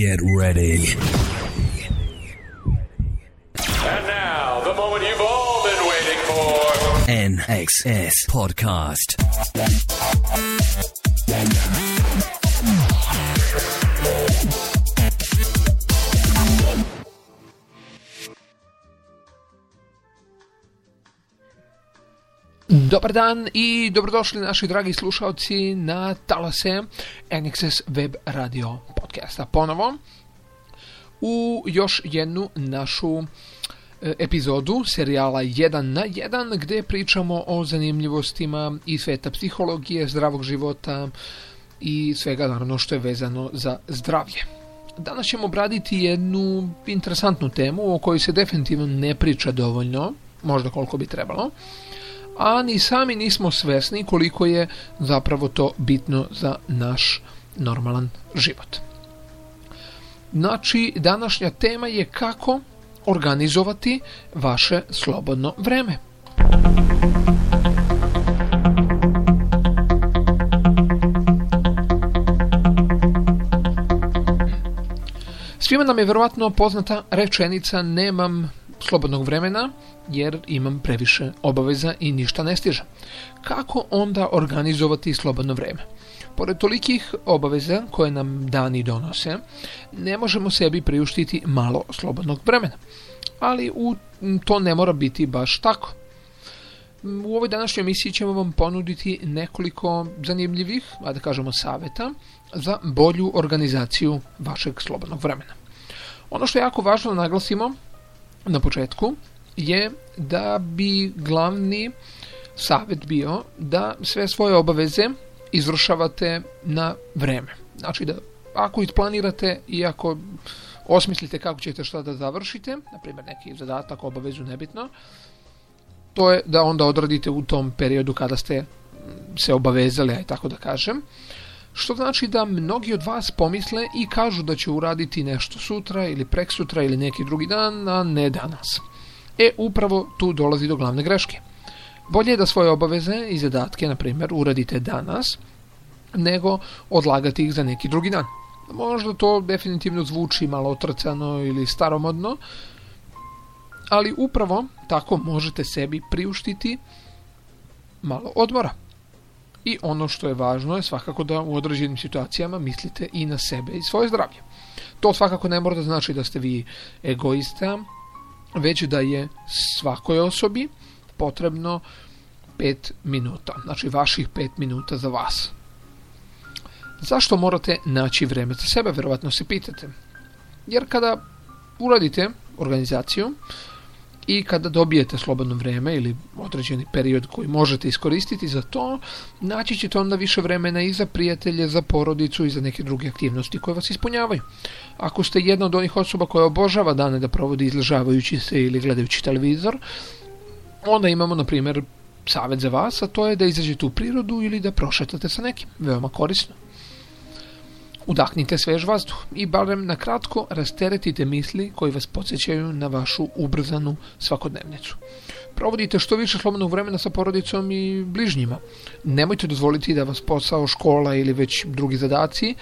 Get ready. And now, the moment you've all been waiting for. NXS Podcast. Dobar dan i dobrodošli naši dragi slušalci na talase NXS Web Radio podcasta. Ponovo u još jednu našu e, epizodu serijala 1 na 1 gdje pričamo o zanimljivostima i sveta psihologije, zdravog života i svega naravno što je vezano za zdravlje. Danas ćemo obraditi jednu interesantnu temu o kojoj se definitivno ne priča dovoljno, možda koliko bi trebalo, a ni sami nismo svesni koliko je zapravo to bitno za naš normalan život. Znači, današnja tema je kako organizovati vaše slobodno vreme. Svima nam je vjerojatno poznata rečenica nemam slobodnog vremena jer imam previše obaveza i ništa ne stižem. Kako onda organizovati slobodno vrijeme? Pored tolikih obaveza koje nam dani donose, ne možemo sebi priuštiti malo slobodnog vremena. Ali u, to ne mora biti baš tako. U ovoj današnjoj emisiji ćemo vam ponuditi nekoliko zanimljivih, a da kažemo savjeta, za bolju organizaciju vašeg slobodnog vremena. Ono što je jako važno naglasimo na početku je da bi glavni savjet bio da sve svoje obaveze izvršavate na vreme. Znači da ako isplanirate i ako osmislite kako ćete šta da završite, na primjer neki zadatak, obavezu, nebitno, to je da onda odradite u tom periodu kada ste se obavezali, aj tako da kažem. Što znači da mnogi od vas pomisle i kažu da će uraditi nešto sutra ili preksutra ili neki drugi dan, a ne danas. E, upravo tu dolazi do glavne greške. Bolje je da svoje obaveze i zadatke, na primjer, uradite danas, nego odlagati ih za neki drugi dan. Možda to definitivno zvuči malo otrcano ili staromodno, ali upravo tako možete sebi priuštiti malo odmora. I ono što je važno je svakako da u određenim situacijama mislite i na sebe i svoje zdravlje. To svakako ne mora da znači da ste vi egoista, već da je svakoj osobi potrebno 5 minuta, znači vaših 5 minuta za vas. Zašto morate naći vreme za sebe, vjerojatno se pitate. Jer kada uradite organizaciju i kada dobijete slobodno vrijeme ili određeni period koji možete iskoristiti za to, naći ćete onda više vremena i za prijatelje, za porodicu i za neke druge aktivnosti koje vas ispunjavaju. Ako ste jedna od onih osoba koja obožava dane da provodi izležavajući se ili gledajući televizor, onda imamo, na primjer, savjet za vas, a to je da izađete u prirodu ili da prošetate sa nekim. Veoma korisno. Udahnite svež vazduh i barem na kratko rasteretite misli koji vas podsjećaju na vašu ubrzanu svakodnevnicu. Provodite što više slobodnog vremena sa porodicom i bližnjima. Nemojte dozvoliti da vas posao, škola ili već drugi zadaci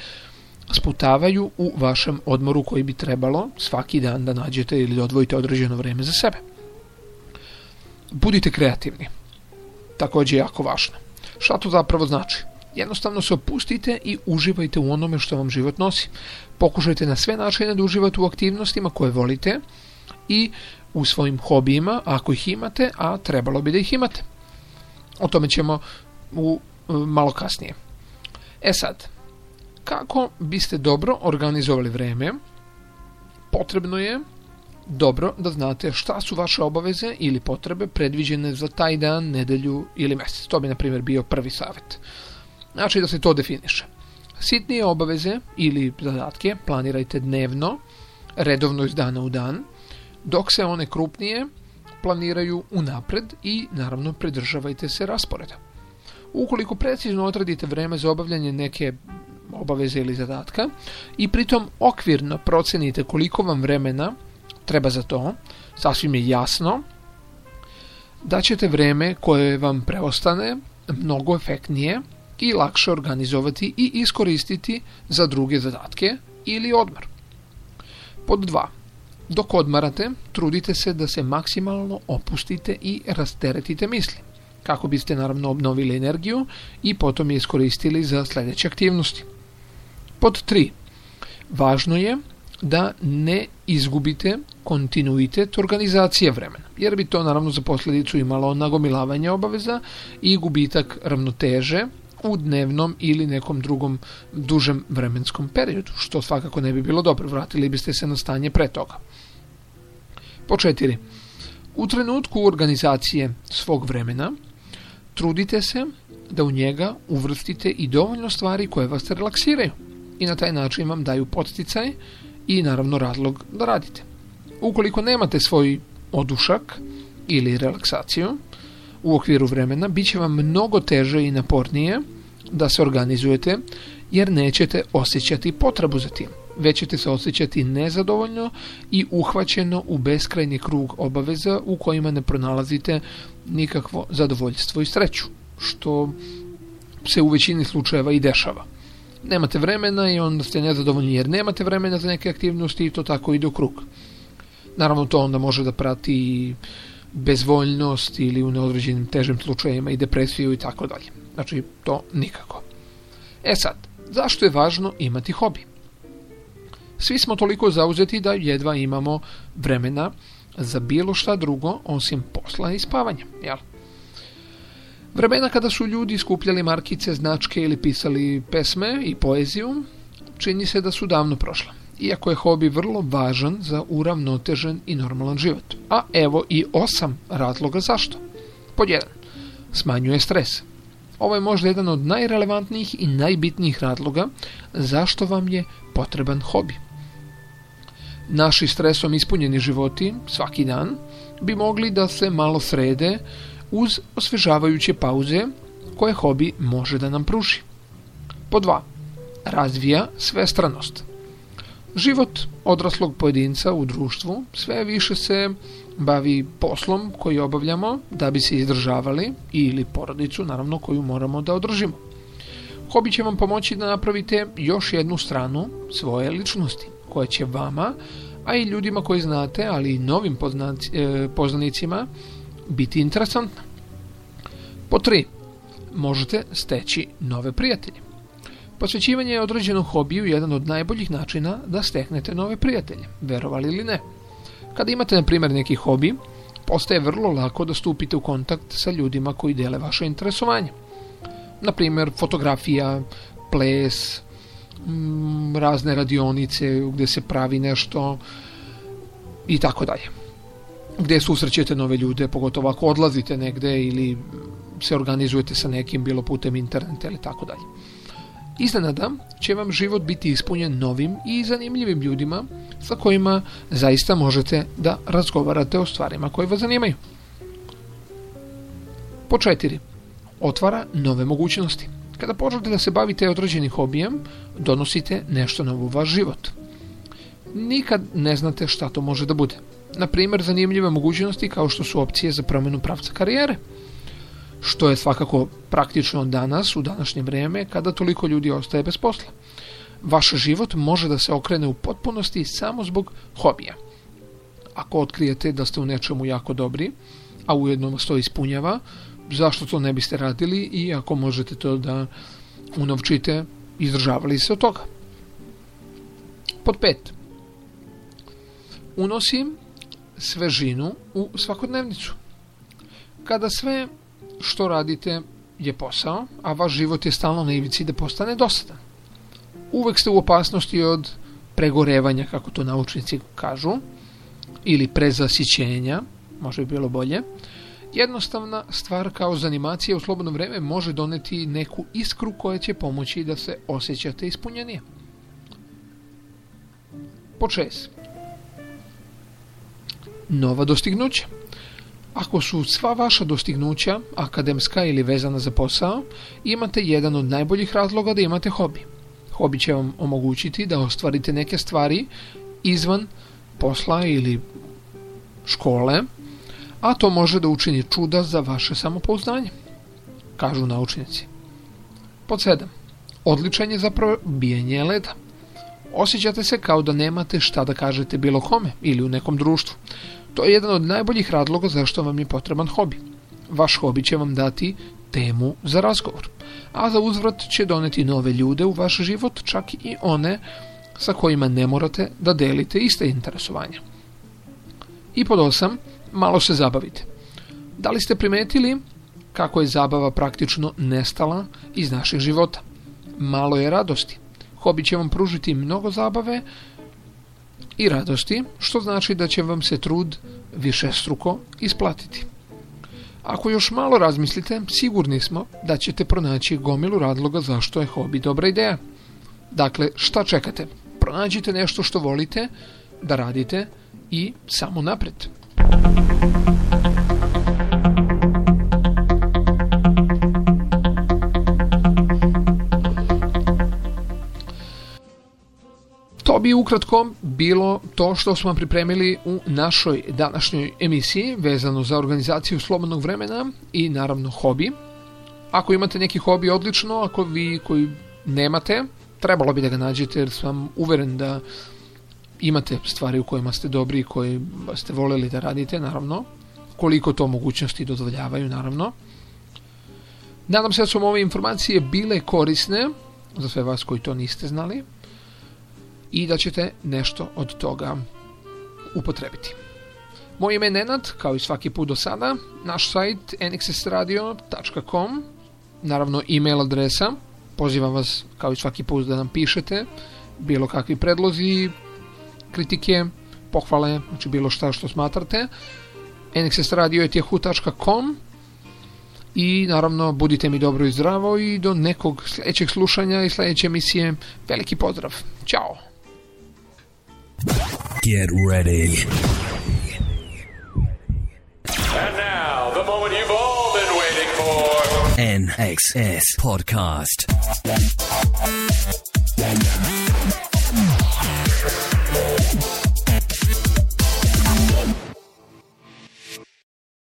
sputavaju u vašem odmoru koji bi trebalo svaki dan da nađete ili odvojite određeno vrijeme za sebe. Budite kreativni. Također je jako važno. Šta to zapravo znači? Jednostavno se opustite i uživajte u onome što vam život nosi. Pokušajte na sve načine da uživate u aktivnostima koje volite i u svojim hobijima, ako ih imate, a trebalo bi da ih imate. O tome ćemo u, malo kasnije. E sad, kako biste dobro organizovali vrijeme, potrebno je dobro da znate šta su vaše obaveze ili potrebe predviđene za taj dan, nedelju ili mjesec. To bi, na primjer, bio prvi savjet. Znači da se to definiše. Sitnije obaveze ili zadatke planirajte dnevno, redovno iz dana u dan, dok se one krupnije planiraju unapred i naravno pridržavajte se rasporeda. Ukoliko precizno odredite vreme za obavljanje neke obaveze ili zadatka i pritom okvirno procenite koliko vam vremena treba za to, sasvim je jasno da ćete vreme koje vam preostane mnogo efektnije i lakše organizovati i iskoristiti za druge zadatke ili odmor. Pod 2. Dok odmarate, trudite se da se maksimalno opustite i rasteretite misli, kako biste naravno obnovili energiju i potom je iskoristili za sljedeće aktivnosti. Pod 3. Važno je da ne izgubite kontinuitet organizacije vremena, jer bi to naravno za posljedicu imalo nagomilavanje obaveza i gubitak ravnoteže u dnevnom ili nekom drugom dužem vremenskom periodu, što svakako ne bi bilo dobro, vratili biste se na stanje pre toga. Po četiri. U trenutku organizacije svog vremena trudite se da u njega uvrstite i dovoljno stvari koje vas relaksiraju i na taj način vam daju podsticaj i naravno razlog da radite. Ukoliko nemate svoj odušak ili relaksaciju u okviru vremena, bit će vam mnogo teže i napornije da se organizujete jer nećete osjećati potrebu za tim. Već ćete se osjećati nezadovoljno i uhvaćeno u beskrajni krug obaveza u kojima ne pronalazite nikakvo zadovoljstvo i sreću, što se u većini slučajeva i dešava. Nemate vremena i onda ste nezadovoljni jer nemate vremena za neke aktivnosti i to tako ide u krug. Naravno to onda može da prati bezvoljnost ili u neodređenim težim slučajevima i depresiju i tako dalje. Znači to nikako. E sad, zašto je važno imati hobi? Svi smo toliko zauzeti da jedva imamo vremena za bilo šta drugo osim posla i spavanja, jel? Vremena kada su ljudi skupljali markice, značke ili pisali pesme i poeziju, čini se da su davno prošla. Iako je hobi vrlo važan za uravnotežen i normalan život. A evo i osam razloga zašto. Pod jedan. Smanjuje stres. Ovo je možda jedan od najrelevantnijih i najbitnijih razloga zašto vam je potreban hobi. Naši stresom ispunjeni životi svaki dan bi mogli da se malo srede uz osvežavajuće pauze koje hobi može da nam pruži. Po dva. Razvija svestranost. Život odraslog pojedinca u društvu sve više se bavi poslom koji obavljamo da bi se izdržavali ili porodicu naravno koju moramo da održimo. Hobi će vam pomoći da napravite još jednu stranu svoje ličnosti koja će vama, a i ljudima koji znate, ali i novim e, poznanicima biti interesantna. Po tri, možete steći nove prijatelje. Posvećivanje određenom hobiju jedan od najboljih načina da steknete nove prijatelje, verovali ili ne. Kada imate, na primjer, neki hobi, postaje vrlo lako da stupite u kontakt sa ljudima koji dele vaše interesovanje. Na primjer, fotografija, ples, mm, razne radionice gdje se pravi nešto i tako dalje. Gdje susrećete nove ljude, pogotovo ako odlazite negdje ili se organizujete sa nekim bilo putem interneta ili tako dalje. Iznenada će vam život biti ispunjen novim i zanimljivim ljudima sa kojima zaista možete da razgovarate o stvarima koje vas zanimaju. Po četiri. Otvara nove mogućnosti. Kada počnete da se bavite određenim hobijem, donosite nešto novo u vaš život. Nikad ne znate šta to može da bude. Na primjer, zanimljive mogućnosti kao što su opcije za promjenu pravca karijere – što je svakako praktično danas, u današnje vrijeme, kada toliko ljudi ostaje bez posla. Vaš život može da se okrene u potpunosti samo zbog hobija. Ako otkrijete da ste u nečemu jako dobri, a ujedno vas to ispunjava, zašto to ne biste radili i ako možete to da unovčite, izdržavali se od toga. Pod pet. Unosim svežinu u svakodnevnicu. Kada sve što radite je posao, a vaš život je stalno na ivici da postane dosadan. Uvek ste u opasnosti od pregorevanja, kako to naučnici kažu, ili prezasićenja, može bi bilo bolje. Jednostavna stvar kao zanimacija u slobodno vreme može doneti neku iskru koja će pomoći da se osjećate ispunjenije. Po Nova dostignuća. Ako su sva vaša dostignuća akademska ili vezana za posao, imate jedan od najboljih razloga da imate hobi. Hobi će vam omogućiti da ostvarite neke stvari izvan posla ili škole, a to može da učini čuda za vaše samopouzdanje, kažu naučnici. Pod sedam. Odličan je za probijanje leda. Osjećate se kao da nemate šta da kažete bilo kome ili u nekom društvu. To je jedan od najboljih razloga zašto vam je potreban hobi. Vaš hobi će vam dati temu za razgovor, a za uzvrat će doneti nove ljude u vaš život, čak i one sa kojima ne morate da delite iste interesovanja. I pod osam, malo se zabavite. Da li ste primetili kako je zabava praktično nestala iz naših života? Malo je radosti. Hobi će vam pružiti mnogo zabave i radosti, što znači da će vam se trud više struko isplatiti. Ako još malo razmislite, sigurni smo da ćete pronaći gomilu radloga zašto je hobi dobra ideja. Dakle, šta čekate? Pronađite nešto što volite da radite i samo napred. To bi ukratko bilo to što smo pripremili u našoj današnjoj emisiji vezano za organizaciju slobodnog vremena i naravno hobi. Ako imate neki hobi odlično, ako vi koji nemate, trebalo bi da ga nađete jer sam uveren da imate stvari u kojima ste dobri i koje ste voljeli da radite, naravno. Koliko to mogućnosti dozvoljavaju, naravno. Nadam se da su ove informacije bile korisne za sve vas koji to niste znali i da ćete nešto od toga upotrebiti. Moje ime je Nenad, kao i svaki put do sada, naš sajt nxsradio.com, naravno e-mail adresa, pozivam vas kao i svaki put da nam pišete, bilo kakvi predlozi, kritike, pohvale, znači bilo šta što smatrate, nxsradio.com i naravno budite mi dobro i zdravo i do nekog sljedećeg slušanja i sljedeće emisije. Veliki pozdrav. Ćao! Get ready. And now, the moment you've all been waiting for. NXS Podcast.